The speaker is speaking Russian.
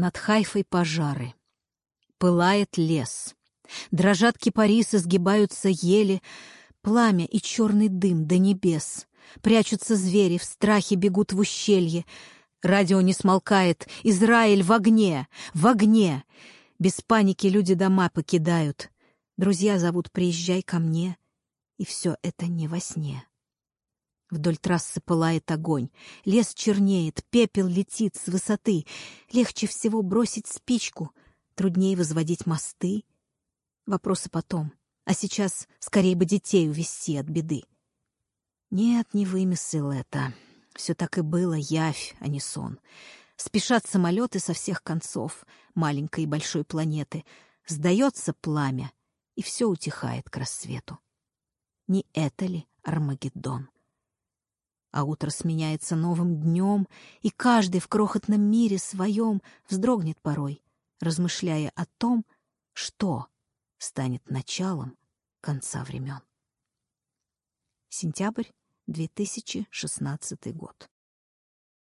Над Хайфой пожары. Пылает лес. Дрожат кипарисы, сгибаются ели. Пламя и черный дым до небес. Прячутся звери, в страхе бегут в ущелье. Радио не смолкает. Израиль в огне! В огне! Без паники люди дома покидают. Друзья зовут «Приезжай ко мне». И все это не во сне. Вдоль трассы пылает огонь. Лес чернеет, пепел летит с высоты. Легче всего бросить спичку, труднее возводить мосты. Вопросы потом. А сейчас скорее бы детей увести от беды. Нет, не вымысел это. Все так и было, явь, а не сон. Спешат самолеты со всех концов маленькой и большой планеты. Сдается пламя, и все утихает к рассвету. Не это ли Армагеддон? А утро сменяется новым днем, и каждый в крохотном мире своем вздрогнет порой, размышляя о том, что станет началом конца времен. Сентябрь 2016 год.